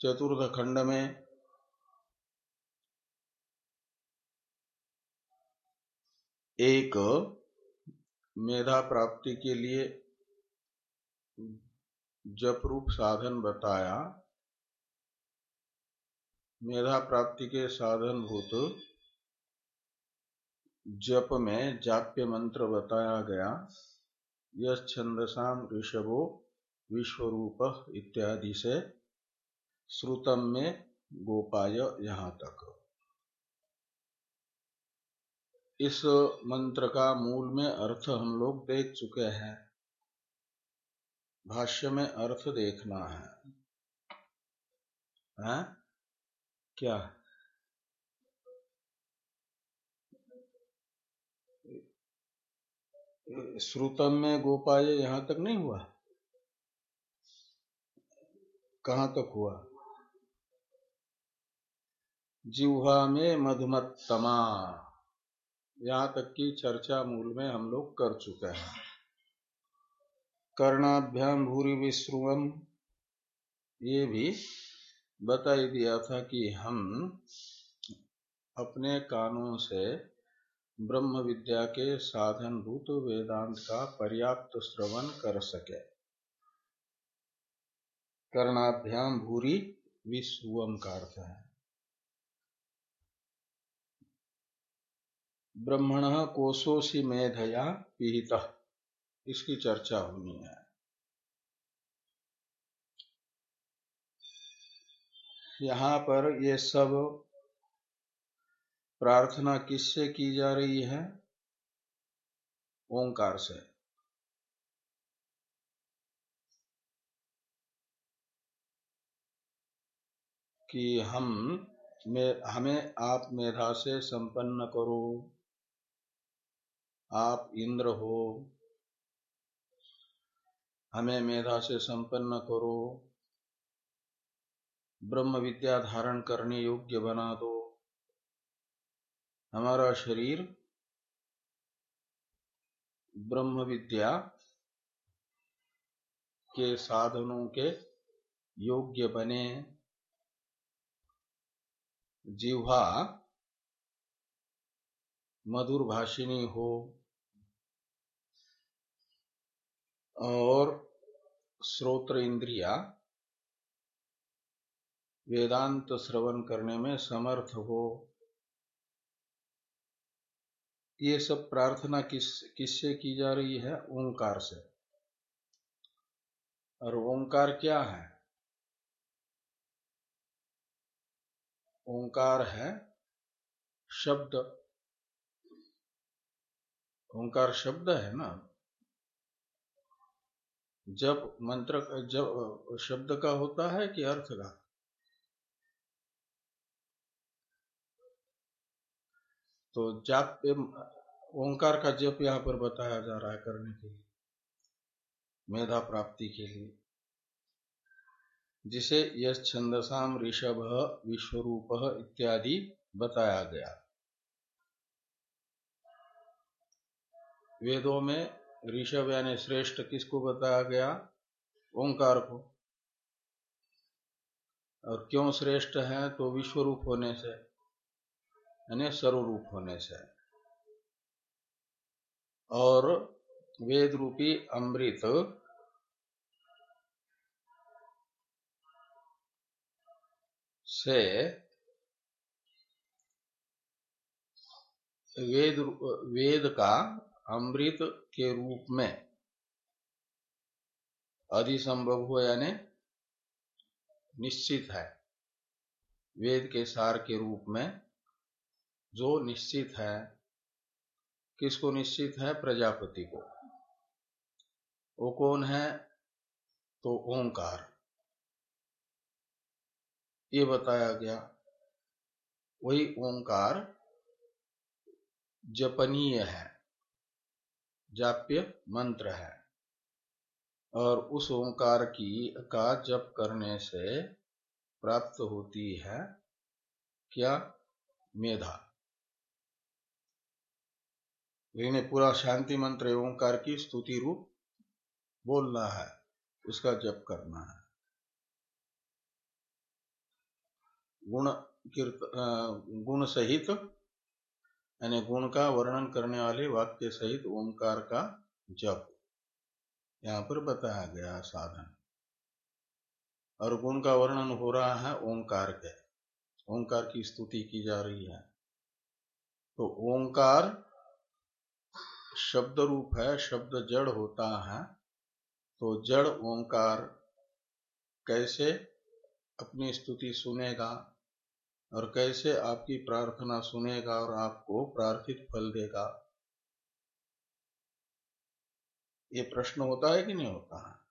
चतुर्थ खंड में एक मेधा प्राप्ति के लिए जप रूप साधन बताया। मेधा प्राप्ति के साधन भूत जप में जाप्य मंत्र बताया गया। यह छंदसाम ऋषभो विश्वरूप इत्यादि से श्रुतम में गोपाय यहाँ तक। इस मंत्र का मूल में अर्थ हम लोग देख चुके हैं। भाष्य में अर्थ देखना है। हैं? क्या? श्रुतम में गोपाय यहाँ तक नहीं हुआ? कहाँ तक हुआ? जिह्वा में मधुमत्तमा। यहाँ तक की चर्चा मूल में हम लोग कर चुके हैं। कर्णाभ्याम भूरी विश्रुवम। ये भी बता ही दिया था कि हम अपने कानों से ब्रह्म विद्या के साधन भूत वेदांत का पर्याप्त श्रवण कर सके। कर्णाभ्याम भूरी विश्वम का अर्थ है। ब्रह्मण कोशोसी मेधया पीहित। इसकी चर्चा होनी है। यहाँ पर ये सब प्रार्थना किससे की जा रही है? ओंकार से। कि हम में, हमें आप मेधा से संपन्न करो। आप इंद्र हो, हमें मेधा से संपन्न करो, ब्रह्म विद्या धारण करने योग्य बना दो। हमारा शरीर ब्रह्म विद्या के साधनों के योग्य बने। जिह्वा मधुर भाषिणी हो और श्रोत्र इंद्रिया वेदांत श्रवण करने में समर्थ हो। ये सब प्रार्थना किस, किससे की जा रही है? ओंकार से। और ओंकार क्या है? ओंकार है शब्द। ओंकार शब्द है ना? जब मंत्र, जब शब्द का होता है कि अर्थ का? तो जाप ओंकार का जप यहाँ पर बताया जा रहा है करने के लिए, मेधा प्राप्ति के लिए, जिसे यश छंदसाम ऋषभ, विश्वरूप इत्यादि बताया गया। वेदों में ऋषभ यानी श्रेष्ठ किसको बताया गया? ओंकार को। और क्यों श्रेष्ठ है? तो विश्व रूप होने से, यानी सर्वरूप होने से। और वेद रूपी अमृत, से वेद वेद का अमृत के रूप में अधिसंभव हो यानी निश्चित है। वेद के सार के रूप में जो निश्चित है, किसको निश्चित है? प्रजापति को। वो कौन है? तो ओंकार। ये बताया गया। वही ओंकार जपनीय है। जाप्य मंत्र है। और उस ओंकार की का जप करने से प्राप्त होती है क्या? मेधा। इन्हें पूरा शांति मंत्र ओंकार की स्तुति रूप बोलना है, उसका जप करना है। गुण गुण सहित यानी गुण का वर्णन करने वाले वाक्य सहित ओंकार का जप। यहाँ पर बताया गया साधन। और गुण का वर्णन हो रहा है ओंकार के। ओंकार की स्तुति की जा रही है। तो ओंकार शब्द रूप है, शब्द जड़ होता है। तो जड़ ओंकार कैसे अपनी स्तुति सुनेगा? और कैसे आपकी प्रार्थना सुनेगा और आपको प्रार्थित फल देगा? ये प्रश्न होता है कि नहीं होता? है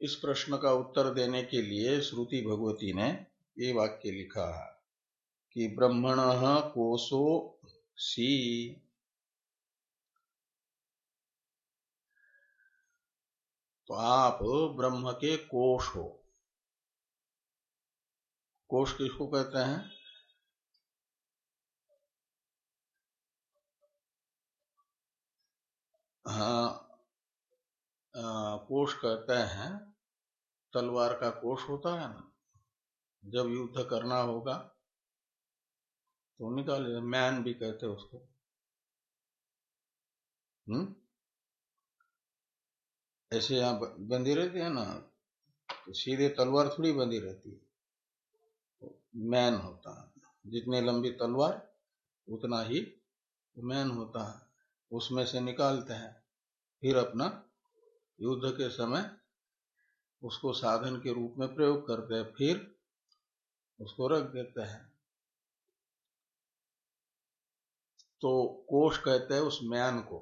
इस प्रश्न का उत्तर देने के लिए श्रुति भगवती ने ये वाक्य लिखा है कि ब्रह्मण कोशो सी। तो आप ब्रह्म के कोश हो। कोश किसको कहते हैं? हाँ कोश कहते हैं, तलवार का कोश होता है ना? जब युद्ध करना होगा तो निकाल मैन भी कहते हैं उसको। हम्म ऐसे यहाँ बंदी रहती है ना? तो सीधे तलवार थोड़ी बंदी रहती है। मैन होता है। जितनी लंबी तलवार, उतना ही मैन होता है। उसमें से निकालते हैं। फिर अपना युद्ध के समय उसको साधन के रूप में प्रयोग करते हैं। फिर उसको रख देते हैं। तो कोष कहते हैं उस म्यान को।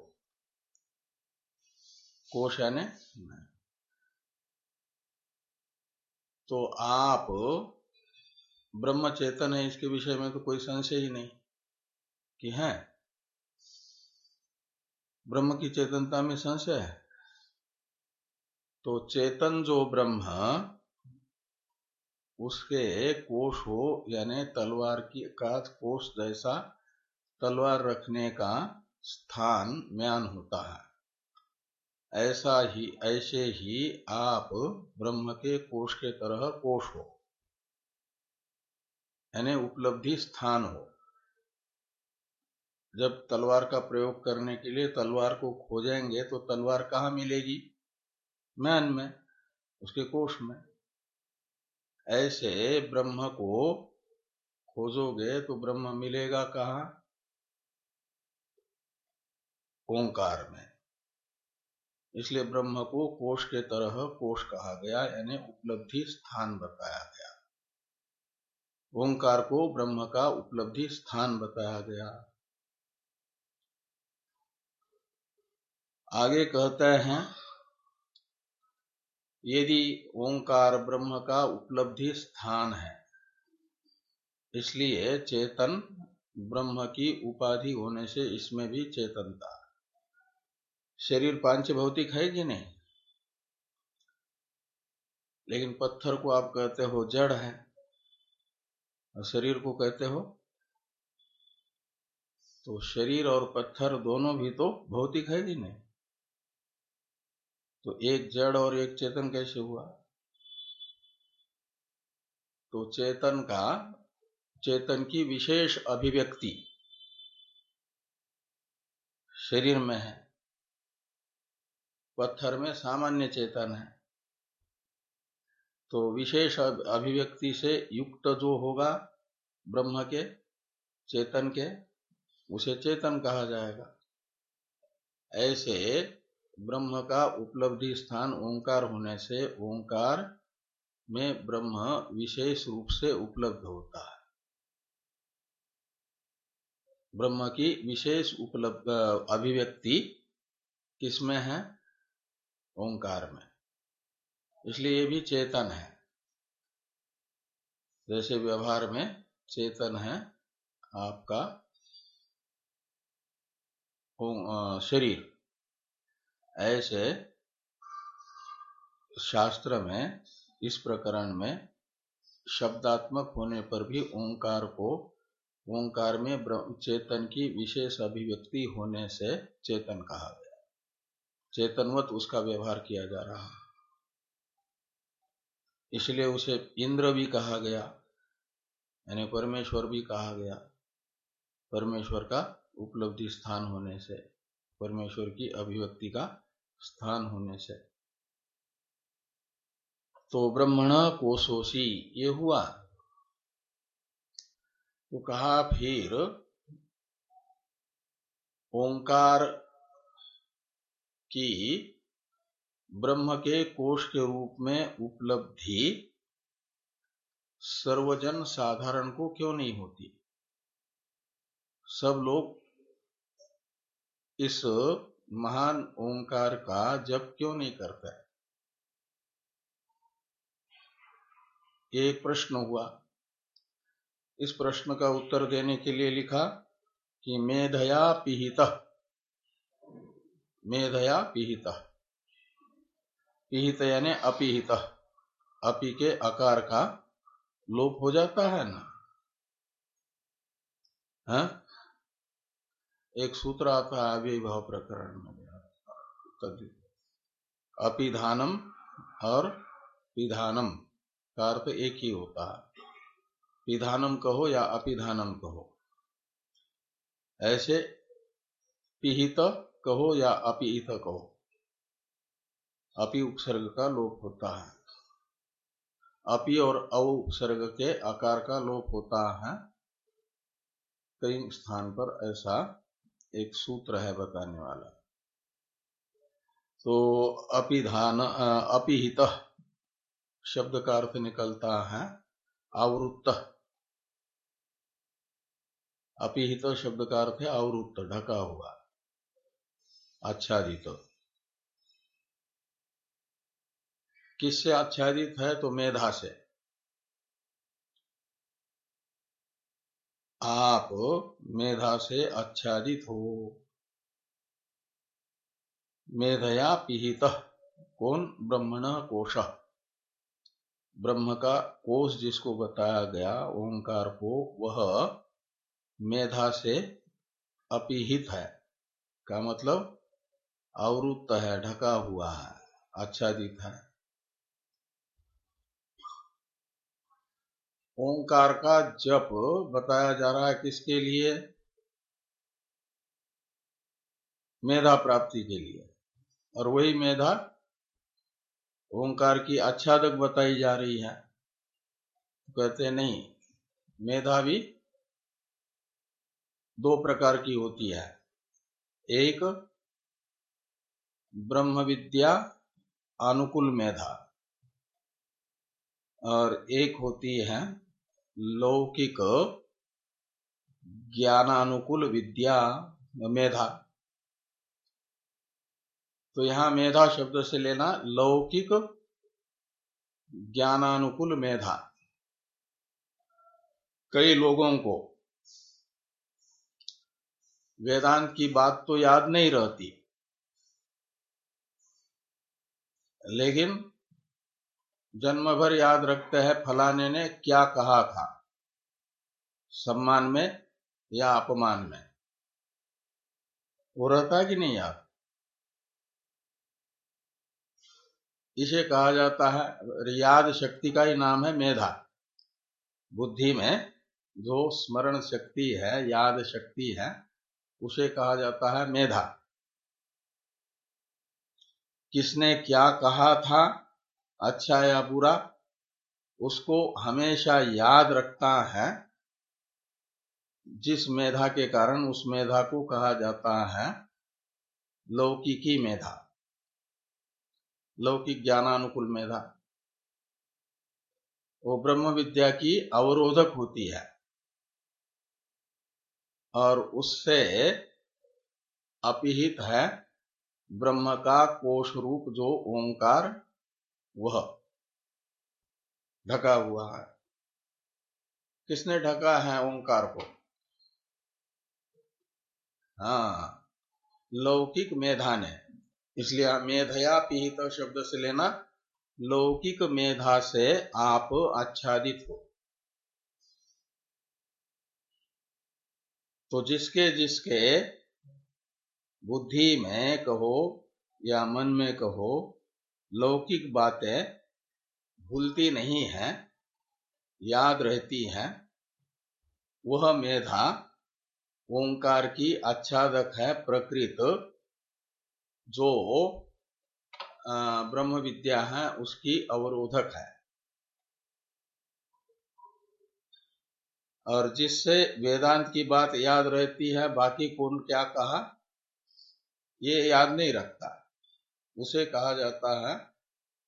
कोष यानी तो आप ब्रह्म चेतन है, इसके विषय में तो कोई संशय ही नहीं कि है। ब्रह्म की चेतनता में संशय है। तो चेतन जो ब्रह्म, उसके कोष हो, यानी तलवार की का कोष जैसा तलवार रखने का स्थान म्यान होता है। ऐसा ही, ऐसे ही आप ब्रह्म के कोष के तरह कोष हो। यानी उपलब्धि स्थान हो। जब तलवार का प्रयोग करने के लिए तलवार को खोजेंगे तो तलवार कहाँ मिलेगी? मैन में, उसके कोष में। ऐसे ब्रह्म को खोजोगे तो ब्रह्म मिलेगा कहा? ओंकार में। इसलिए ब्रह्म को कोष के तरह कोष कहा गया, यानी उपलब्धि स्थान बताया गया। ओंकार को ब्रह्म का उपलब्धि स्थान बताया गया। आगे कहते हैं, यदि ओंकार ब्रह्म का उपलब्धि स्थान है, इसलिए चेतन ब्रह्म की उपाधि होने से इसमें भी चेतनता। शरीर पाँच भौतिक है कि नहीं? लेकिन पत्थर को आप कहते हो जड़ है। शरीर को कहते हो तो शरीर और पत्थर दोनों भी तो भौतिक है कि नहीं। तो एक जड़ और एक चेतन कैसे हुआ? तो चेतन का, चेतन की विशेष अभिव्यक्ति शरीर में है, पत्थर में सामान्य चेतन है। तो विशेष अभिव्यक्ति से युक्त जो होगा, ब्रह्म के, चेतन के, उसे चेतन कहा जाएगा। ऐसे ब्रह्म का उपलब्धि स्थान ओंकार होने से ओंकार में ब्रह्म विशेष रूप से उपलब्ध होता है। ब्रह्म की विशेष उपलब्ध, अभिव्यक्ति किसमें है? ओंकार में। इसलिए ये भी चेतन है। जैसे व्यवहार में चेतन है आपका शरीर। ऐसे शास्त्र में, इस प्रकरण में शब्दात्मक होने पर भी ओंकार को, ओंकार में चेतन की विशेष अभिव्यक्ति होने से चेतन कहा गया। चेतनवत उसका व्यवहार किया जा रहा। है इसलिए उसे इंद्र भी कहा गया, यानी परमेश्वर भी कहा गया, परमेश्वर का उपलब्धि स्थान होने से, परमेश्वर की अभिव्यक्ति का स्थान होने से। तो ब्रह्मण कोशोशी, ये हुआ। तो कहा फिर, ओंकार की ब्रह्म के कोष के रूप में उपलब्धि सर्वजन साधारण को क्यों नहीं होती? सब लोग इस महान ओंकार का जप क्यों नहीं करते? एक प्रश्न हुआ। इस प्रश्न का उत्तर देने के लिए लिखा कि मेधया पिहित मेधया पिहित। पिहित यानी अपिहित। अपि के आकार का लोप हो जाता है ना? हा? एक सूत्र आता है अव्यभाव प्रकरण में अपिधानम और पिधानम का अर्थ एक ही होता है। पिधानम कहो या अपिधानम कहो। ऐसे पिहित कहो या अपिहित कहो। अपि उपसर्ग का लोप होता है। अपि और अ उपसर्ग के आकार का लोप होता है। कई स्थान पर ऐसा एक सूत्र है बताने वाला। तो अपिधान अपिहित शब्द का अर्थ निकलता है आवृत्त। अपिहित शब्द का अर्थ है आवृत्त, ढका हुआ। आच्छादित किससे आच्छादित है? तो मेधा से। आप मेधा से आच्छादित हो। मेधया पिहित, कौन ब्रह्मण कोश? ब्रह्म का कोष जिसको बताया गया, ओंकार को, वह मेधा से अपिहित है। का मतलब? आवृत्त है, ढका हुआ है, आच्छादित है। ओंकार का जप बताया जा रहा है किसके लिए? मेधा प्राप्ति के लिए। और वही मेधा ओंकार की आच्छादक बताई जा रही है। कहते नहीं, मेधा भी दो प्रकार की होती है। एक ब्रह्म विद्या अनुकूल मेधा। और एक होती है लौकिक ज्ञानानुकूल विद्या मेधा। तो यहाँ मेधा शब्द से लेना लौकिक ज्ञानानुकूल मेधा। कई लोगों को वेदांत की बात तो याद नहीं रहती, लेकिन जन्म भर याद रखते हैं फलाने ने क्या कहा था। सम्मान में या अपमान में? वो रहता है कि नहीं याद? इसे कहा जाता है, याद शक्ति का ही नाम है मेधा। बुद्धि में जो स्मरण शक्ति है, याद शक्ति है, उसे कहा जाता है मेधा। किसने क्या कहा था? अच्छा या बुरा, उसको हमेशा याद रखता है, जिस मेधा के कारण उस मेधा को कहा जाता है, लौकिकी मेधा, लौकिक ज्ञानानुकूल मेधा। वो ब्रह्म विद्या की अवरोधक होती है, और उससे अपिहित है ब्रह्म का कोष रूप जो ओंकार वह ढका हुआ है। किसने ढका है ओंकार को? हाँ लौकिक मेधा ने। इसलिए मेधया पिहित शब्द से लेना, लौकिक मेधा से आप आच्छादित हो। तो जिसके जिसके बुद्धि में कहो या मन में कहो लौकिक बातें भूलती नहीं है, याद रहती है। वह मेधा, ओंकार की आच्छादक है प्रकृत, जो ब्रह्म विद्या है, उसकी अवरोधक है। और जिससे वेदांत की बात याद रहती है, बाकी कौन क्या कहा? ये याद नहीं रखता। उसे कहा जाता है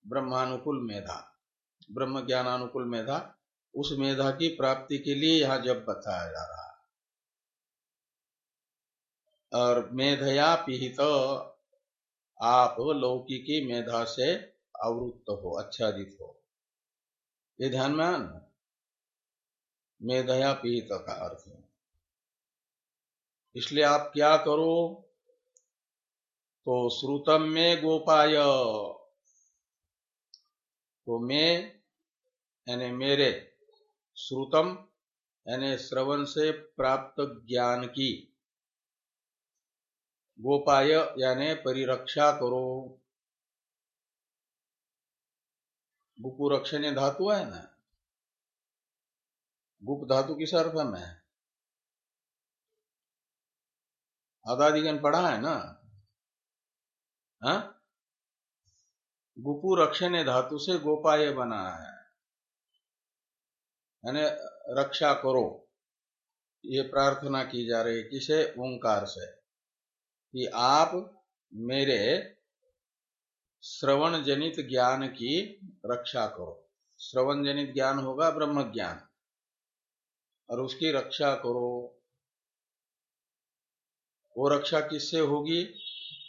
ब्रह्मानुकूल मेधा। ब्रह्म ज्ञानानुकूल मेधा, उस मेधा की प्राप्ति के लिए यहाँ जब बताया जा रहा है। और मेधया पिहित आप लौकिकी मेधा से आवृत्त हो, आच्छादित हो। ये ध्यान में आना। मेधया पीत का अर्थ है। इसलिए आप क्या करो तो श्रुतम में गोपाय। तो मैं, यानी मेरे श्रुतम यानी श्रवण से प्राप्त ज्ञान की। गोपाय, यानी परिरक्षा करो। गुपु रक्षण धातु है ना? गुप धातु किस अर्थ में है? आदादिगण पढ़ा है ना? हा? गुपु रक्षण धातु से गोपाय बना है। यानी रक्षा करो। ये प्रार्थना की जा रही है किसे? ओंकार से। कि आप मेरे श्रवण जनित ज्ञान की रक्षा करो। श्रवण जनित ज्ञान होगा, ब्रह्म ज्ञान। और उसकी रक्षा करो। वो रक्षा किससे होगी?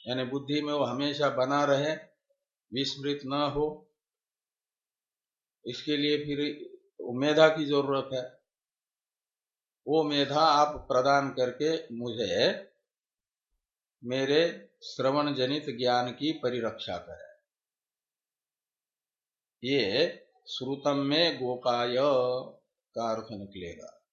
यानी बुद्धि में वो हमेशा बना रहे, विस्मृत न हो। इसके लिए फिर मेधा की ज़रूरत है। वो मेधा आप प्रदान करके मुझे मेरे श्रवण जनित ज्ञान की परिरक्षा करें। ये श्रुतम में गोकाय का अर्थ निकलेगा।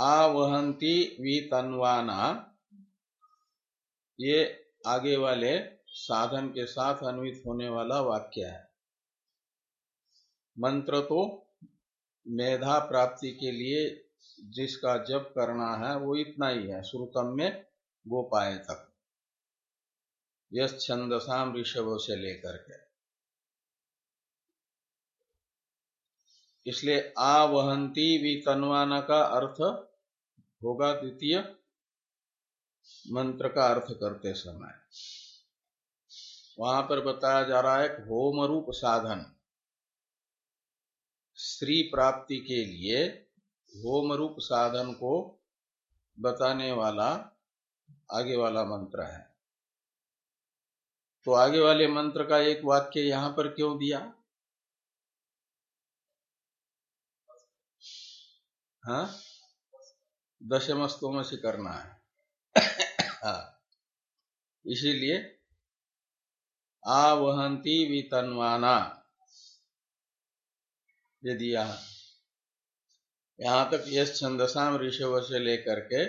आवहंती वितन्वाना। ये आगे वाले साधन के साथ अन्वित होने वाला वाक्य है। मंत्र तो मेधा प्राप्ति के लिए जिसका जप करना है, वो इतना ही है, श्रुतम में गोपाए तक। यश छंदसाम ऋषभों से लेकर के। इसलिए आवहंती वितन्वाना का अर्थ होगा द्वितीय मंत्र का अर्थ करते समय। वहाँ पर बताया जा रहा है होम रूप साधन स्त्री प्राप्ति के लिए होम रूप साधन को बताने वाला आगे वाला मंत्र है। तो आगे वाले मंत्र का एक वाक्य यहाँ पर क्यों दिया? हाँ? दशमस्तों में से करना है। हाँ। इसीलिए आवहंती वितन्वाना। यदि यहाँ यहाँ तक यश छंदसाम ऋषभ से लेकर के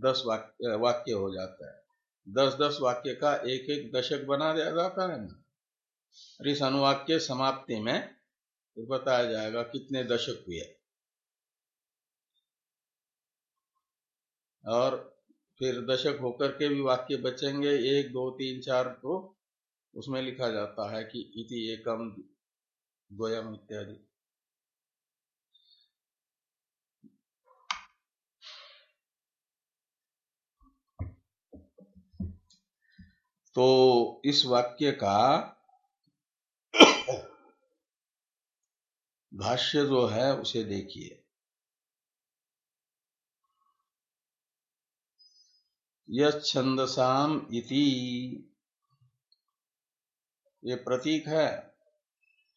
दस वाक्य वाक्य हो जाता है। दस दस वाक्य का एक एक दशक बना दिया जाता है ना। इस अनुवाक्य समाप्ति में बताया जाएगा कितने दशक हुए। और फिर दशक होकर के भी वाक्य बचेंगे। एक, दो, तीन, चार तो उसमें लिखा जाता है कि इति एकम द्वयम इत्यादि। तो इस वाक्य का भाष्य जो है, उसे देखिए। यंदसाम इति। ये प्रतीक है,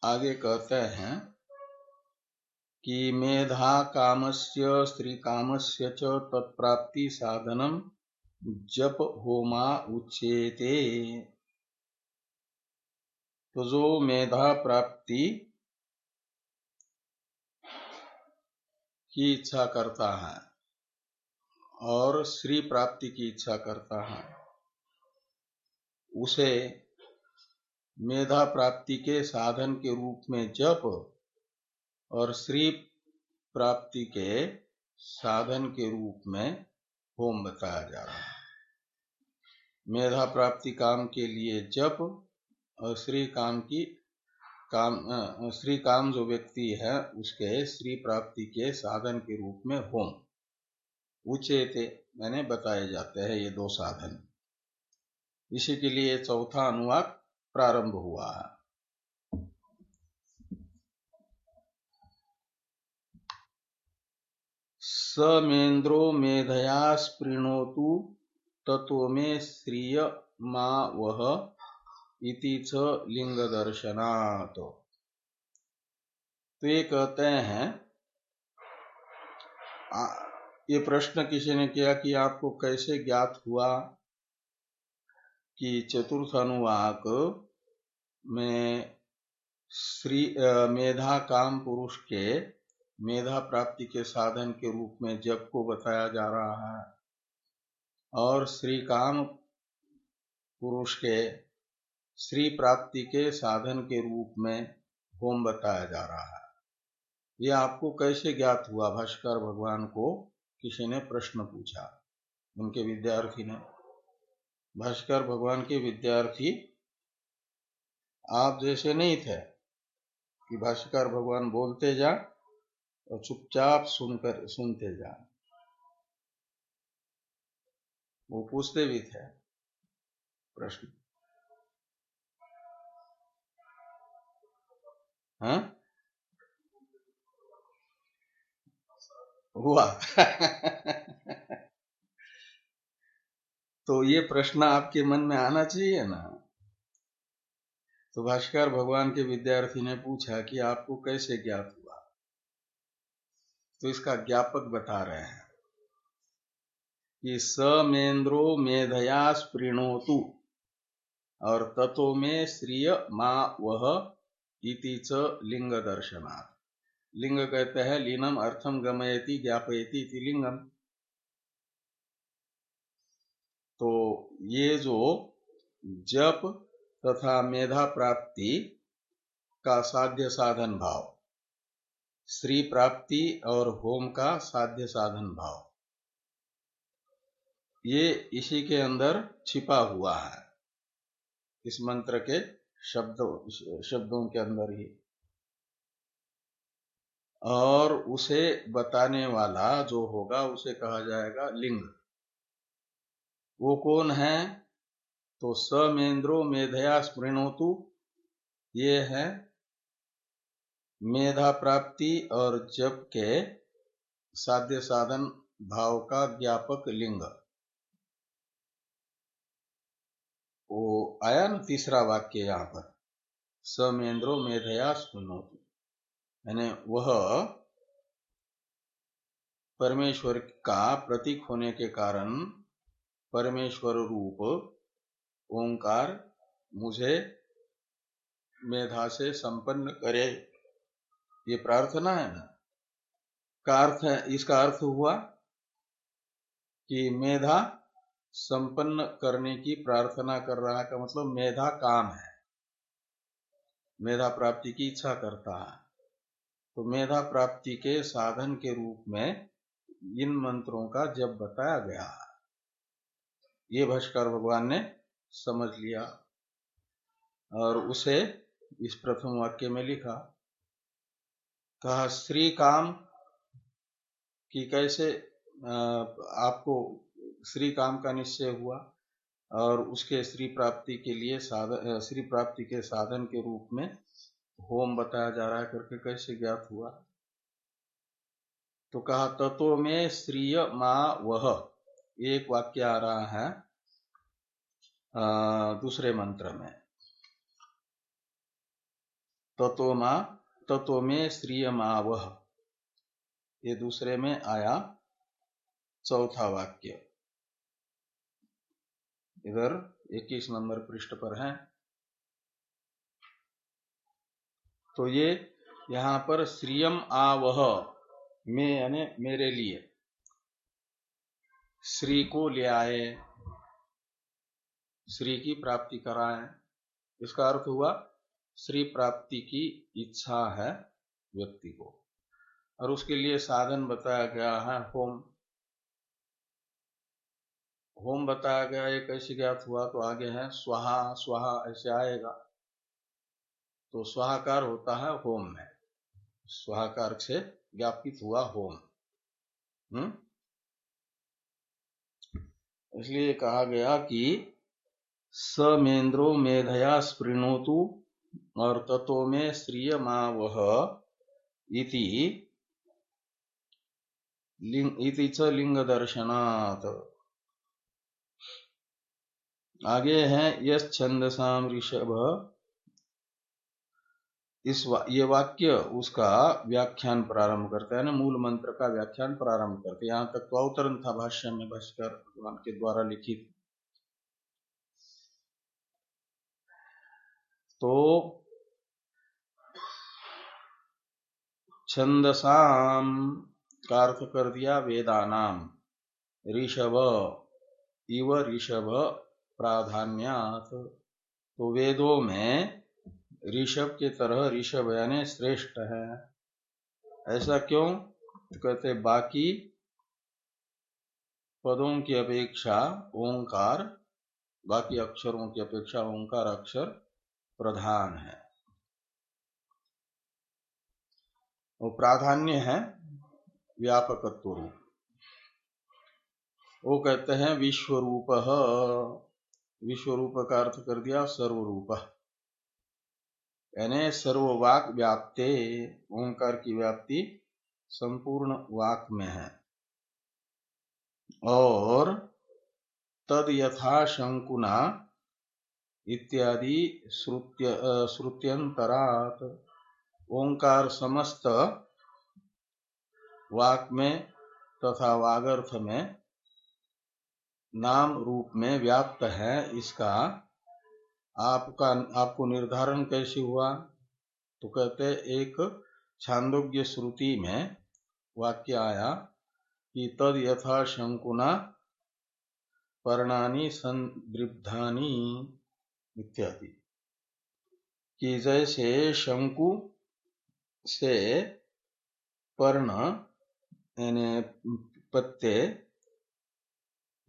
आगे कहते हैं कि मेधा कामस्य, स्त्री कामस्य च तत्प्राप्ति साधनम जप होमा उच्चेते तो जो मेधा प्राप्ति की इच्छा करता है और श्री प्राप्ति की इच्छा करता है। उसे मेधा प्राप्ति के साधन के रूप में जप और श्री प्राप्ति के साधन के रूप में होम बताया जा रहा है। मेधा प्राप्ति काम के लिए जप और श्री काम की काम श्री काम जो व्यक्ति है, उसके श्री प्राप्ति के साधन के रूप में होम। उचेते मैंने बताए जाते हैं ये दो साधन। इसी के लिए चौथा अनुवाद प्रारंभ हुआ है। समेन्द्रो मेधया स्पृणोतु तत्व में श्रिय मा वह इति च लिंग दर्शनात् तो ये कहते हैं ये प्रश्न किसी ने किया कि आपको कैसे ज्ञात हुआ कि चतुर्थ अनुवाक में श्री मेधा काम पुरुष के मेधा प्राप्ति के साधन के रूप में जप को बताया जा रहा है और श्री काम पुरुष के श्री प्राप्ति के साधन के रूप में होम बताया जा रहा है। ये आपको कैसे ज्ञात हुआ भास्कर भगवान को? किसी ने प्रश्न पूछा। उनके विद्यार्थी ने, भास्कर, भगवान के विद्यार्थी, आप जैसे नहीं थे कि भाष्यकार भगवान बोलते जा और चुपचाप सुनकर, सुनते जा वो पूछते भी थे प्रश्न। हाँ? हुआ। तो ये प्रश्न आपके मन में आना चाहिए ना? तो भाष्कर भगवान के विद्यार्थी ने पूछा कि आपको कैसे ज्ञात हुआ? तो इसका ज्ञापक बता रहे हैं कि समेन्द्रो मेधया स्पृणोतु और तत्व में श्रिय मा वह इति च लिंग दर्शनार्थ लिंग कहते हैं लीनम अर्थम गमयति, ज्ञापयति लिंगम। तो ये जो जप तथा मेधा प्राप्ति का साध्य साधन भाव श्री प्राप्ति और होम का साध्य साधन भाव, ये इसी के अंदर छिपा हुआ है। इस मंत्र के शब्द, शब्दों के अंदर ही। और उसे बताने वाला जो होगा, उसे कहा जाएगा लिंग। वो कौन है? तो समेन्द्रो मेधया स्मृणोतु। ये है मेधा प्राप्ति और जप के साध्य साधन भाव का ज्ञापक लिंग। वो आया ना तीसरा वाक्य यहाँ पर। समेन्द्रो मेधया स्मृणोतु। यानी वह परमेश्वर का प्रतीक होने के कारण परमेश्वर रूप ओंकार मुझे मेधा से संपन्न करे। ये प्रार्थना है ना? का अर्थ इसका अर्थ हुआ कि मेधा संपन्न करने की प्रार्थना कर रहा का मतलब मेधा काम है। मेधा प्राप्ति की इच्छा करता है। तो मेधा प्राप्ति के साधन के रूप में इन मंत्रों का जब बताया गया, ये भाष्कर भगवान ने समझ लिया और उसे इस प्रथम वाक्य में लिखा। कहा, श्री काम की कैसे आपको श्री काम का निश्चय हुआ और उसके श्री प्राप्ति के लिए साधन श्री प्राप्ति के साधन के रूप में होम बताया जा रहा है करके कैसे ज्ञात हुआ? तो कहा तत्व में श्रीय मा वह। एक वाक्य आ रहा है आ, दूसरे मंत्र में। तत्व मा तत्व में श्रीय वह। ये दूसरे में आया चौथा वाक्य। इधर 21 नंबर पृष्ठ पर है। तो ये यहाँ पर श्रियम आवह, में यानी मेरे लिए। श्री को ले आए, श्री की प्राप्ति कराए। इसका अर्थ हुआ, श्री प्राप्ति की इच्छा है व्यक्ति को। और उसके लिए साधन बताया गया है, होम। होम बताया गया, ये कैसे ज्ञात हुआ तो आगे है, स्वाहा स्वाहा, ऐसे आएगा। तो स्वाहाकार होता है होम में। स्वाहाकार से ज्ञापित हुआ होम। हम्म? इसलिए कहा गया कि समेन्द्रो मेधया स्पृणोतु और तत्व में श्रीय वह इति इति च लिंग दर्शनात् आगे है यश छंदसाम ऋषभ इस वा, ये वाक्य उसका व्याख्यान प्रारंभ करते हैं ना मूल मंत्र का व्याख्यान प्रारंभ करते यहाँ तक तो अवतरण था भाष्य में भाष्कर भगवान के द्वारा लिखित। तो छंदसाम का अर्थ कर दिया वेदानाम। ऋषभ इव ऋषभ प्राधान्यात। तो वेदों में ऋषभ के तरह ऋषभ यानी श्रेष्ठ है। ऐसा क्यों? तो कहते बाकी पदों की अपेक्षा ओंकार, बाकी अक्षरों की अपेक्षा ओंकार अक्षर प्रधान है। वो प्राधान्य है व्यापकत्व रूप। वो कहते हैं विश्व रूप विश्व रूप का अर्थ कर दिया, सर्वरूप। यानी सर्ववाक व्याप्ते, ओंकार की व्याप्ति संपूर्ण वाक में है। और तद यथा शंकुना इत्यादि श्रुत्य श्रुत्यंतरात ओंकार समस्त वाक में तथा वागर्थ में नाम रूप में व्याप्त है, इसका आपका, आपको निर्धारण कैसे हुआ? तो कहते, एक छांदोग्य श्रुति में वाक्य आया कि तद यथा शंकुना पर्णानी संदृब्धानी इत्यादि। कि जैसे शंकु से पर्ण, यानी पत्ते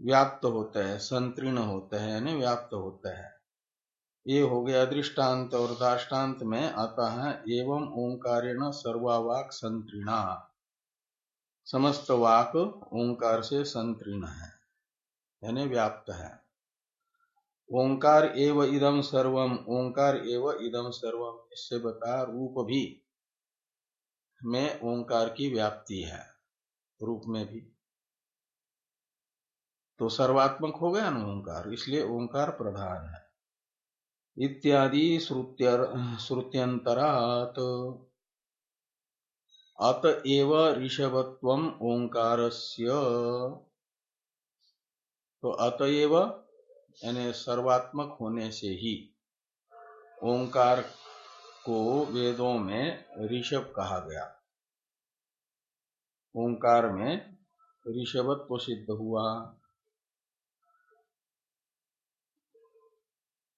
व्याप्त होते हैं संतीर्ण होते हैं, यानी व्याप्त होते हैं। ये हो गया दृष्टांत और दाष्टान्त में आता है, एवं ओंकार सर्वावाक संतीर्णा समस्त वाक ओंकार से संतीर्ण है, यानी व्याप्त है। ओंकार एव इदम सर्वम ओंकार एव इदम सर्वम इससे बता रूप भी में ओंकार की व्याप्ति है, रूप में भी। तो सर्वात्मक हो गया ना ओंकार, इसलिए ओंकार प्रधान है। इत्यादि श्रुत्यंतरात अत एव ऋषभत्व ओंकार तो अतएव यानी सर्वात्मक होने से ही ओंकार को वेदों में ऋषभ कहा गया। ओंकार में ऋषभत्व सिद्ध हुआ।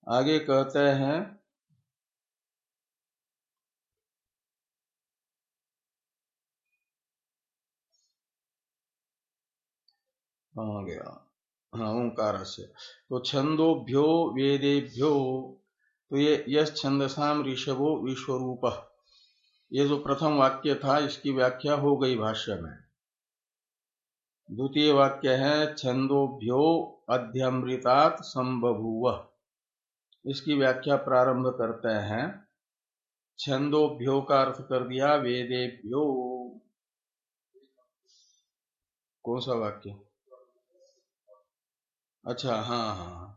आगे कहते हैं आ गया? हाँ ओंकार से तो छंदोभ्यो वेदेभ्यो तो ये यश छंदसाम ऋषभो विश्वरूप। ये जो प्रथम वाक्य था, इसकी व्याख्या हो गई भाष्य में। द्वितीय वाक्य है, छंदोभ्यो अध्यमृतात संबभूव। इसकी व्याख्या प्रारंभ करते हैं। छंदोभ्यो का अर्थ कर दिया वेदेभ्यो। कौन सा वाक्य? अच्छा हाँ हाँ, हाँ।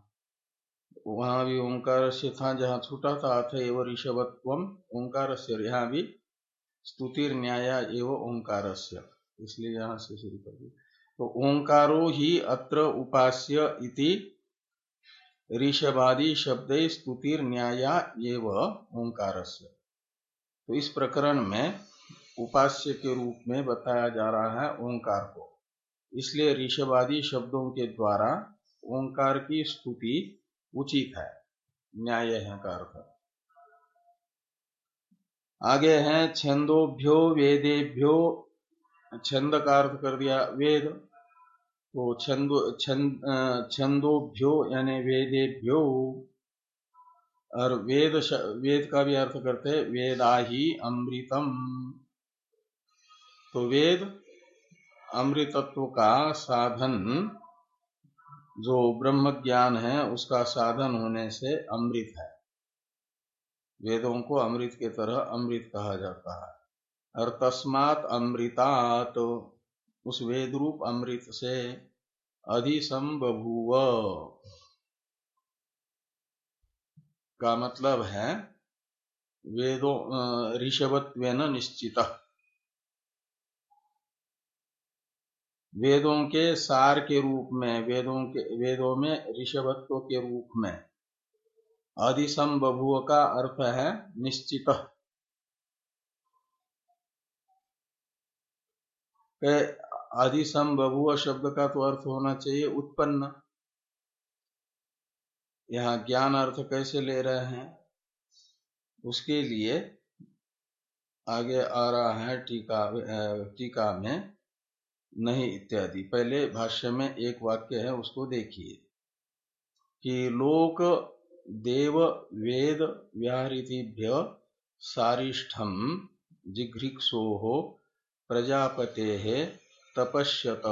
वहाँ भी ओंकार से था जहाँ छूटा था अथ एवं ऋषभत्व ओंकार से यहाँ भी स्तुतिर न्याय एवं ओंकार से इसलिए यहाँ से शुरू कर दिया। तो ओंकारो ही अत्र उपास्य इति ऋषभादि शब्द स्तुतिर न्याया ओंकार तो इस प्रकरण में उपास्य के रूप में बताया जा रहा है ओंकार को। इसलिए ऋषभादि शब्दों के द्वारा ओंकार की स्तुति उचित है। न्याय है का अर्थ। आगे है, छंदोभ्यो, वेदेभ्यो, छंद का अर्थ कर दिया, वेद। तो छंदो, छंद छंदोभ्यो यानी वेदेभ्यो। और वेद वेद का भी अर्थ करते हैं वेदा ही अमृतम। तो वेद अमृतत्व का साधन, जो ब्रह्म ज्ञान है, उसका साधन होने से अमृत है। वेदों को अमृत के तरह अमृत कहा जाता है। और तस्मात अमृतात। तो उस वेद रूप अमृत से अधिसंबभूव। का मतलब है, वेदों ऋषभत्व निश्चित। वेदों के सार के रूप में, वेदों के, वेदों में, ऋषभत्व के रूप में। अधिसंबभुव का अर्थ है निश्चित। अधिसंबभुव शब्द का तो अर्थ होना चाहिए उत्पन्न। यहाँ ज्ञान अर्थ कैसे ले रहे हैं? उसके लिए आगे आ रहा है टीका टीका में नहीं इत्यादि। पहले भाष्य में एक वाक्य है, उसको देखिए। कि लोक देव वेद व्याहृतिभ्य सारिष्ठम जिघ्रिक्षो प्रजापते तपस्यत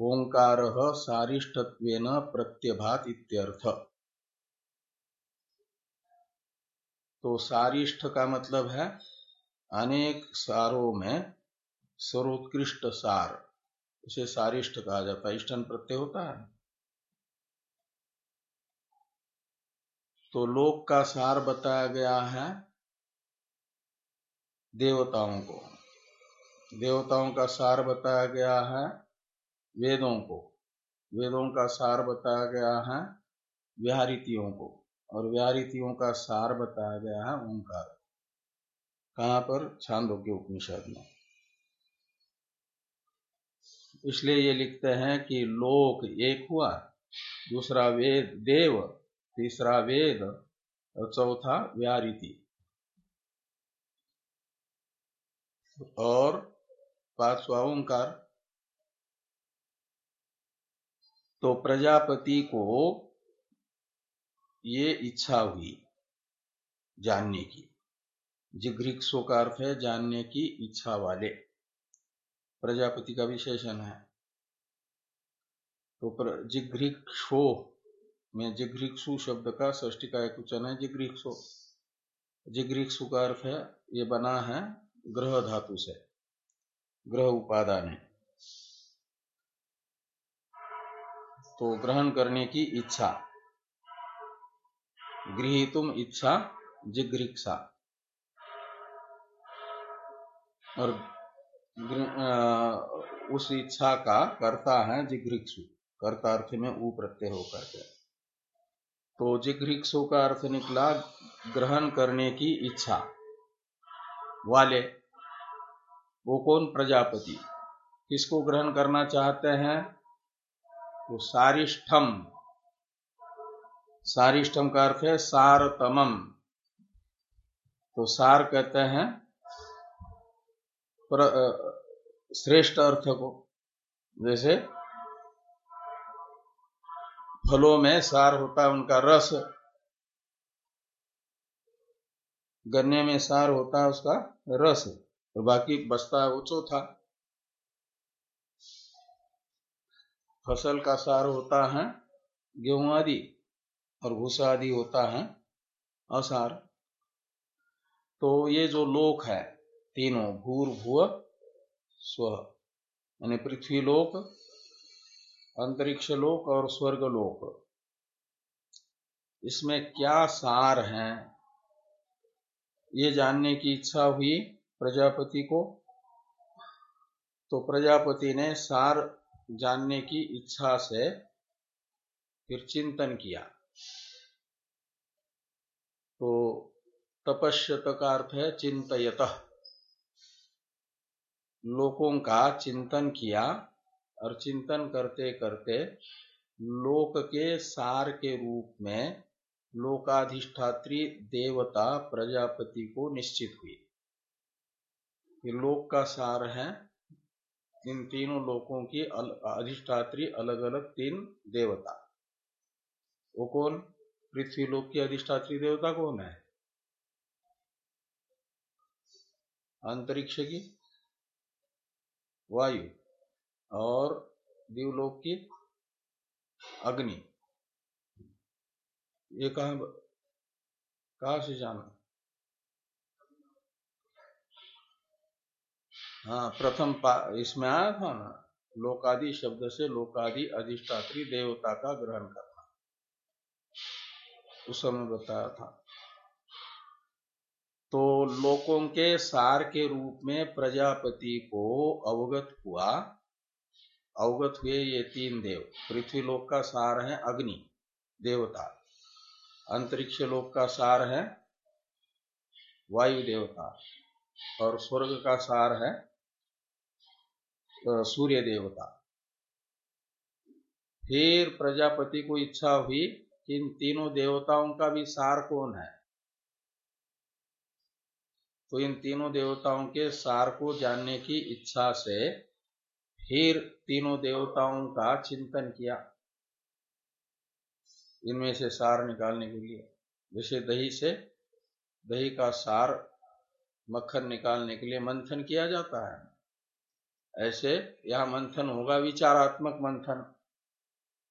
ओंकार सारिष्ठत्वेन प्रत्यभात इत्यर्थ। तो सारिष्ठ का मतलब है अनेक सारों में सर्वोत्कृष्ट सार। उसे सारिष्ठ कहा जाता है। इष्टन प्रत्यय होता है। तो लोक का सार बताया गया है देवताओं को। देवताओं का सार बताया गया है, वेदों को। वेदों का सार बताया गया है, व्याहृतियों को। और व्याहृतियों का सार बताया गया है, ओंकार कहाँ पर? छांदोग्य उपनिषद में। इसलिए ये लिखते हैं कि लोक एक हुआ, दूसरा वेद, देव, तीसरा वेद, और चौथा व्यारिति और पांचवा ओंकार तो प्रजापति को ये इच्छा हुई जानने की। जिघ्रिक्सो का अर्थ है जानने की इच्छा वाले। प्रजापति का विशेषण है। तो जिघ्रिक्षो में जिघ्रिक्षु शब्द का ष्टी का एक उच्चन है जिघ्रिक्षो जिघ्रिक्षु का अर्थ है, ये बना है ग्रह धातु से। ग्रह उपादान है। तो ग्रहण करने की इच्छा। गृहितुम इच्छा जिघ्रिक्षा और उस इच्छा का करता है जिघ्रिक्षु कर्ता अर्थ में ऊ प्रत्यय होकर के। तो जिघ्रिक्षु का अर्थ निकला ग्रहण करने की इच्छा। वाले वो कौन प्रजापति? किसको ग्रहण करना चाहते हैं? तो सारिष्ठम। सारिष्ठम का अर्थ है सारतमम। तो सार कहते हैं श्रेष्ठ अर्थ को। जैसे फलों में सार होता है, उनका रस। गन्ने में सार होता है, उसका रस। और बाकी बचता है वो चौथा। फ़सल का सार होता है, गेहूँ आदि, और भूसा आदि होता है, असार। तो ये जो लोक है, तीनों, भूर, भूव, स्व, यानी पृथ्वी लोक, अंतरिक्ष लोक और स्वर्ग लोक। इसमें क्या सार है, ये जानने की इच्छा हुई प्रजापति को। तो प्रजापति ने सार जानने की इच्छा से फिर चिंतन किया। तो तपस्यत का अर्थ है चिंतयत लोकों का चिंतन किया और चिंतन करते करते लोक के सार के रूप में लोकाधिष्ठात्री देवता प्रजापति को निश्चित हुई ये लोक का सार है। इन तीनों लोकों की अधिष्ठात्री अलग अलग तीन देवता। वो कौन? पृथ्वी लोक की अधिष्ठात्री देवता कौन है? अंतरिक्ष की? वायु। और दिवलोक की? अग्नि। ये कहा कहा से जाना? हाँ प्रथम इसमें आया था ना, लोकादि शब्द से लोकादि अधिष्ठात्री देवता का ग्रहण करना। उस समय बताया था। तो लोकों के सार के रूप में प्रजापति को अवगत हुआ। अवगत हुए ये तीन देव। पृथ्वी लोक का सार है अग्नि, देवता। अंतरिक्ष लोक का सार है वायु देवता। और स्वर्ग का सार है सूर्य देवता। फिर प्रजापति को इच्छा हुई कि इन तीनों देवताओं का भी सार कौन है? तो इन तीनों देवताओं के सार को जानने की इच्छा से फिर तीनों देवताओं का चिंतन किया। इनमें से सार निकालने के लिए। जैसे दही से, दही का सार मक्खन निकालने के लिए मंथन किया जाता है। ऐसे यह मंथन होगा विचारात्मक मंथन।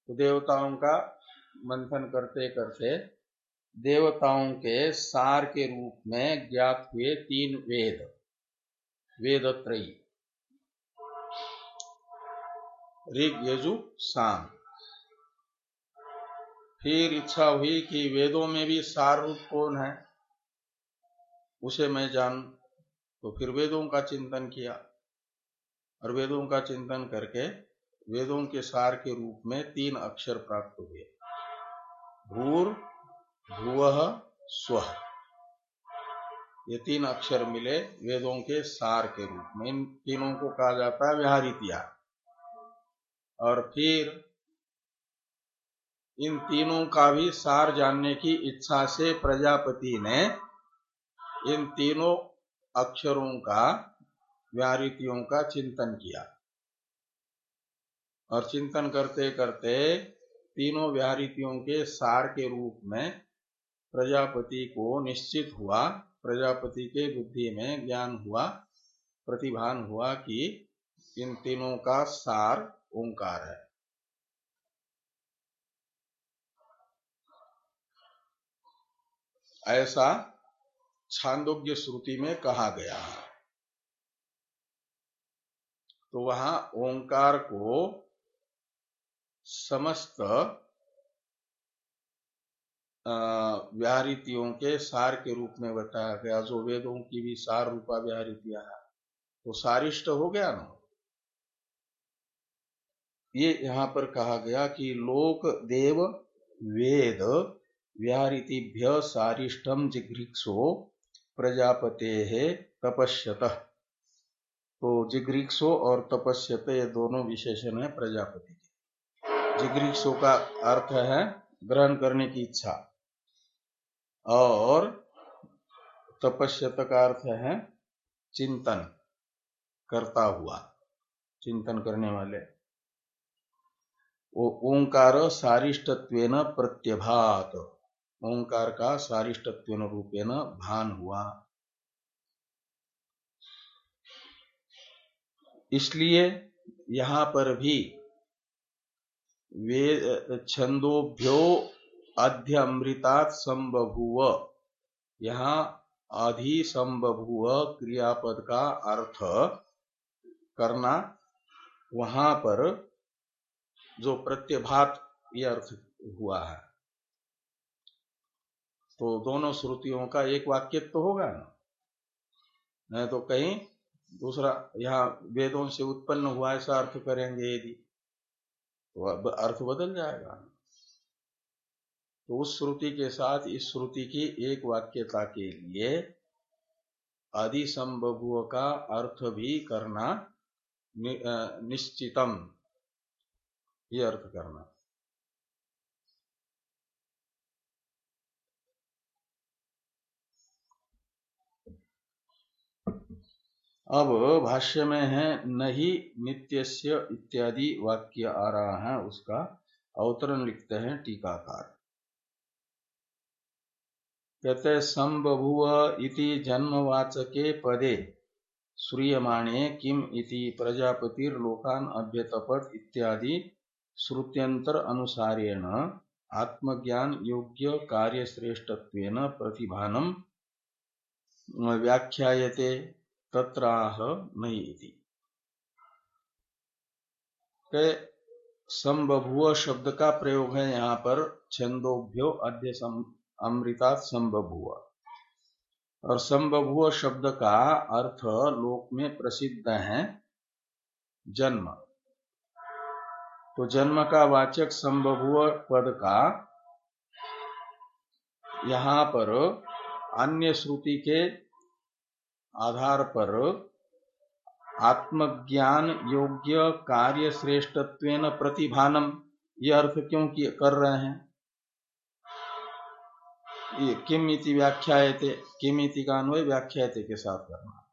तो देवताओं का मंथन करते करते देवताओं के सार के रूप में ज्ञात हुए तीन वेद। वेद त्रयी ऋग यजु साम। फिर इच्छा हुई कि वेदों में भी सार रूप कौन है? उसे मैं जान। तो फिर वेदों का चिंतन किया। और वेदों का चिंतन करके वेदों के सार के रूप में तीन अक्षर प्राप्त हुए। भूर, भूव, स्व। ये तीन अक्षर मिले वेदों के सार के रूप में। इन तीनों को कहा जाता है व्याहृतिया और फिर इन तीनों का भी सार जानने की इच्छा से प्रजापति ने इन तीनों अक्षरों का व्याहृतियों का चिंतन किया। और चिंतन करते करते तीनों व्याहृतियों के सार के रूप में प्रजापति को निश्चित हुआ, प्रजापति के बुद्धि में ज्ञान हुआ, प्रतिभान हुआ कि इन तीनों का सार ओंकार है। ऐसा छांदोग्य श्रुति में कहा गया है। तो वहाँ ओंकार को समस्त व्याहृतियों के सार के रूप में बताया गया। जो वेदों की भी सार रूपा व्याहृतियाँ है तो सारिष्ट हो गया ना? ये यहाँ पर कहा गया कि लोक देव वेद व्याहृतिभ्य सारिष्टम जिघ्रिक्षो प्रजापते है तपस्यत। तो जिग्रीक्षो और तपस्यत ये दोनों विशेषण है प्रजापति के। जिग्रीक्षो का अर्थ है ग्रहण करने की इच्छा। और तपस्यत का अर्थ है चिंतन करता हुआ, चिंतन करने वाले। वो ओंकार सारिष्टत्व प्रत्यभात। ओंकार का सारिष्टत्व रूपेण भान हुआ। इसलिए यहाँ पर भी वे छंदोभ्यो अध्य अमृतात संबभुव यहाँ अधि संबभुव क्रियापद का अर्थ करना। वहाँ पर जो प्रत्यभात ये अर्थ हुआ है। तो दोनों श्रुतियों का एक वाक्य तो होगा ना? नहीं तो कहीं दूसरा यहाँ वेदों से उत्पन्न हुआ ऐसा अर्थ करेंगे यदि तो अर्थ बदल जाएगा। तो उस श्रुति के साथ इस श्रुति की एक वाक्यता के लिए आदि संबभुव का अर्थ भी करना नि, निश्चितम। ये अर्थ करना। अब भाष्य में है, नहीं नित्यस्य इत्यादि वाक्य आ रहा है, उसका अवतरण लिखते हैं टीकाकार। कहते संबभुव इति जन्मवाचके पदे, श्रूयमाणे किम इति प्रजापतिर्लोकान अभ्यतपत इत्यादि श्रुत्यंतर अनुसारेण आत्मज्ञान योग्य कार्य श्रेष्ठत्वेन प्रतिभानम व्याख्यायते। तत्राह नहीं संबभुव शब्द का प्रयोग है यहाँ पर, छंदोभ्यो अध्य अमृता संबभुव। और संबभुव शब्द का अर्थ लोक में प्रसिद्ध है, जन्म। तो जन्म का वाचक संबभुव पद का यहाँ पर अन्य श्रुति के आधार पर आत्मज्ञान योग्य कार्य श्रेष्ठत्व प्रतिभानम। यह अर्थ क्यों कर रहे हैं? ये किम इति व्याख्यायते, किम इति का अन्वय व्याख्यायते के साथ करना।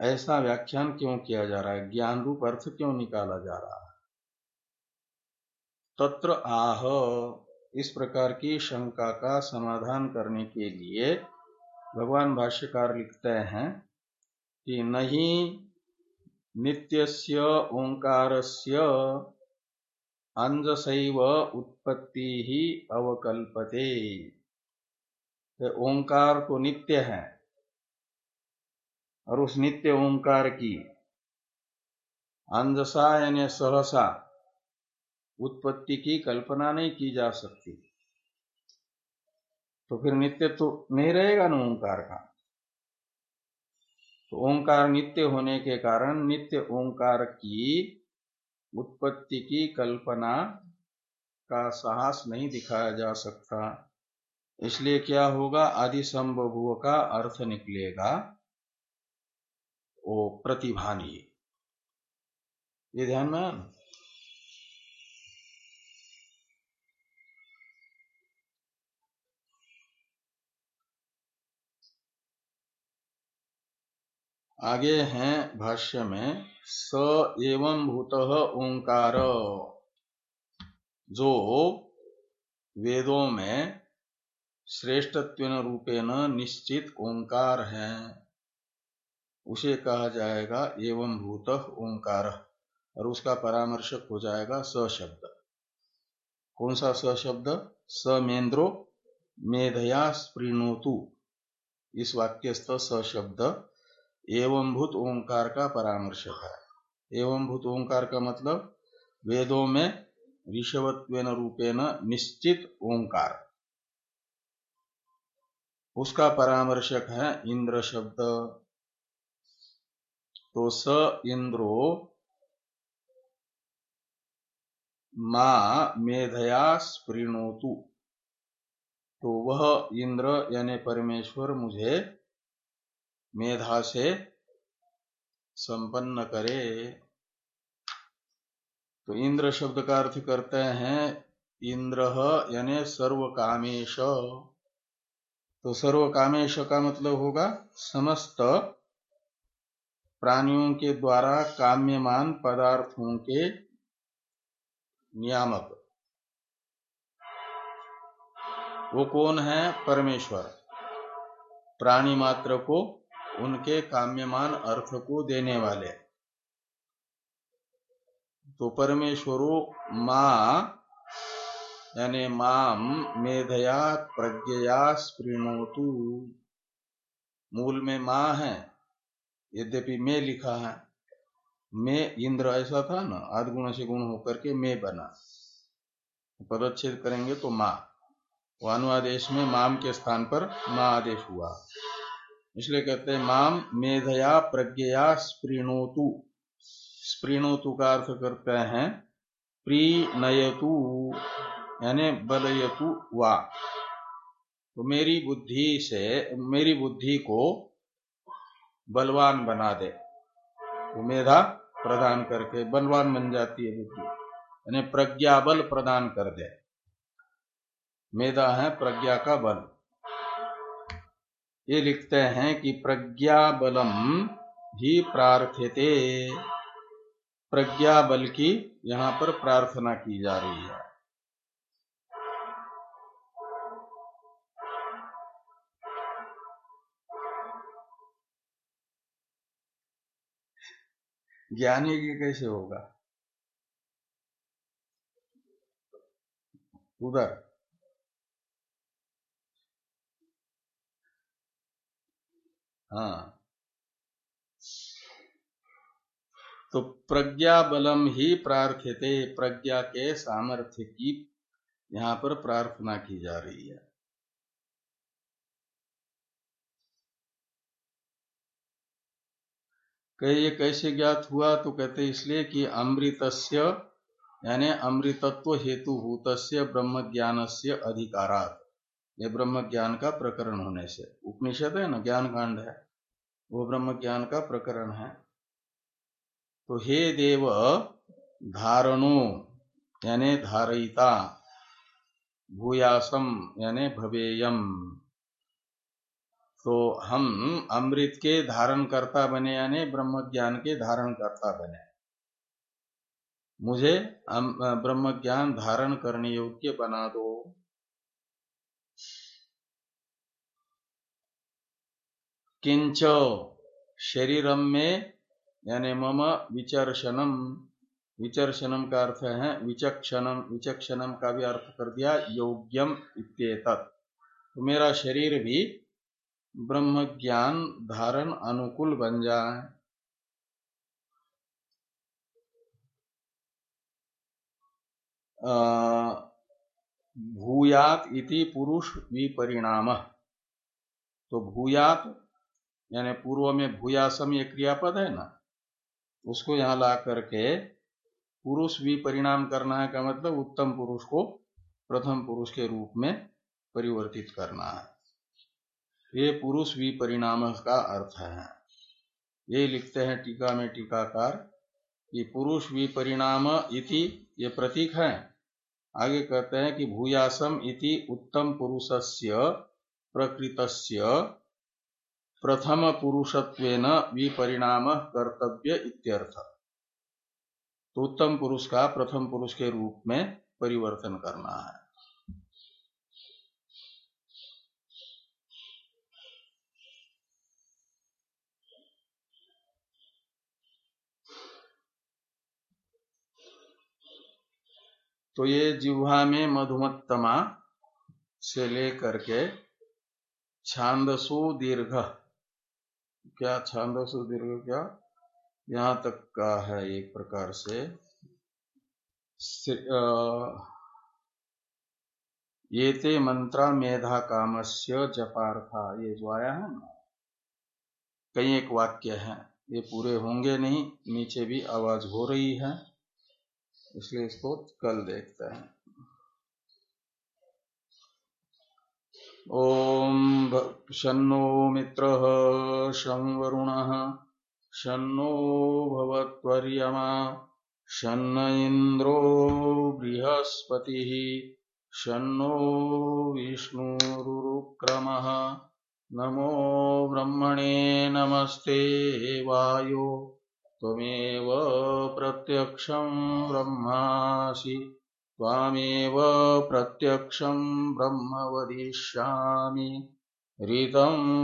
ऐसा व्याख्यान क्यों किया जा रहा है? ज्ञान रूप अर्थ क्यों निकाला जा रहा है? तत्र आह, इस प्रकार की शंका का समाधान करने के लिए भगवान भाष्यकार लिखते हैं कि नहीं नित्यस्य ओंकारस्य अंजसैव उत्पत्ति ही अवकल्पते ओंकार तो नित्य है और उस नित्य ओंकार की अंजसा यानी सहसा उत्पत्ति की कल्पना नहीं की जा सकती। तो फिर नित्य तो नहीं रहेगा ना ओंकार का। तो ओंकार नित्य होने के कारण नित्य ओंकार की उत्पत्ति की कल्पना का साहस नहीं दिखाया जा सकता। इसलिए क्या होगा? आदि संभव का अर्थ निकलेगा वो प्रतिभानी। ये ध्यान में आगे हैं भाष्य में, स एवं भूत ओंकार। जो वेदों में श्रेष्ठत्व रूपेण निश्चित ओंकार है, उसे कहा जाएगा एवं भूत ओंकार, और उसका परामर्शक हो जाएगा स शब्द। कौन सा स शब्द? समेन्द्रो मेधया स्पृणोतु। इस वाक्यस्थ स शब्द एवं भूत ओंकार का परामर्शक है। एवं भूत ओंकार का मतलब वेदों में ऋषवत्व रूपेण निश्चित ओंकार। उसका परामर्शक है इंद्र शब्द। तो स इंद्रो मा मेधया स्पृणोतु। तो वह इंद्र यानी परमेश्वर मुझे मेधा से संपन्न करे। तो इंद्र शब्द का अर्थ करते हैं, इंद्र यानी सर्व कामेश तो सर्व कामेश का मतलब होगा समस्त प्राणियों के द्वारा काम्यमान पदार्थों के नियामक। वो कौन है? परमेश्वर। प्राणी मात्र को उनके काम्यमान अर्थ को देने वाले। तो परमेश्वरो माँ, यानी माम, मेधया, प्रज्ञया, स्पृणोतु। मूल में माँ है, यद्यपि मैं लिखा है। मैं इंद्र ऐसा था ना आदि गुण से गुण होकर के मैं बना। पदच्छेद करेंगे तो माँ। अनुवादेश में माम के स्थान पर माँ आदेश हुआ। इसलिए कहते हैं माम मेधया प्रज्ञया स्प्रीणोतु स्प्रीणोतु का अर्थ करते हैं प्रीनयतु यानी बलयतु वा। तो मेरी बुद्धि से, मेरी बुद्धि को बलवान बना दे। तो मेधा प्रदान करके बलवान बन जाती है बुद्धि। यानी प्रज्ञा बल प्रदान कर दे। मेधा है प्रज्ञा का बल। ये लिखते हैं कि प्रज्ञा बलम ही प्रार्थ्यते प्रज्ञा बल की यहाँ पर प्रार्थना की जा रही है। ज्ञानी की कैसे होगा? उधर। हाँ। तो प्रज्ञा बलम ही प्रार्थ्यते प्रज्ञा के सामर्थ्य की यहाँ पर प्रार्थना की जा रही है। कहे, ये कैसे ज्ञात हुआ? तो कहते इसलिए कि अमृतस्य, यानी अमृतत्व हेतु भूत ब्रह्म ज्ञान से अधिकारात। ये ब्रह्म ज्ञान का प्रकरण होने से। उपनिषद है ना ज्ञान कांड है। वो ब्रह्म ज्ञान का प्रकरण है। तो हे देव, धारणो, यानी धारयिता भूयासम यानी भवेयम तो हम अमृत के धारण करता बने, यानी ब्रह्म ज्ञान के धारण करता बने। मुझे ब्रह्म ज्ञान धारण करने योग्य बना दो। किंच शरीरम में, यानी मम विचर्शनम विचर्शनम का अर्थ है विचक्षणम विचक्षणम का भी अर्थ कर दिया, योग्यम इत्येतत्। तो मेरा शरीर भी ब्रह्म ज्ञान धारण अनुकूल बन जाए। भूयात इति पुरुष विपरिणाम। तो भूयात यानी पूर्व में भूयासम ये क्रियापद है ना, उसको यहाँ ला करके पुरुष विपरिणाम करना है का मतलब उत्तम पुरुष को प्रथम पुरुष के रूप में परिवर्तित करना है। ये पुरुष विपरिणाम का अर्थ है। ये लिखते हैं टीका में टीकाकार कि पुरुष विपरिणाम इति ये प्रतीक है। आगे कहते हैं कि भूयासम इति उत्तम पुरुषस्य प्रकृतस्य प्रथम पुरुषत्वेन विपरिणाम कर्तव्य इत्यर्थ। तो उत्तम पुरुष का प्रथम पुरुष के रूप में परिवर्तन करना है। तो ये जिह्वा में मधुमत्तमा से लेकर के छांदसु दीर्घ क्या छांदसु दीर्घ क्या? यहाँ तक का है एक प्रकार से। ये ते मंत्रा मेधा कामस्य जपार्था। ये जो आया है ना, कई एक वाक्य है। ये पूरे होंगे नहीं, नीचे भी आवाज़ हो रही है, इसलिए इसको कल देखते हैं। ओम शनो मित्र शं वरुण शनो भवत्वर्यमा, शन्न इंद्रो बृहस्पति शनो विष्णुरुक्रम नमो ब्रह्मणे नमस्ते वायो, त्वमेव प्रत्यक्षं ब्रह्मासि। त्वामेव प्रत्यक्षं ब्रह्म वदिष्यामि। ऋतम्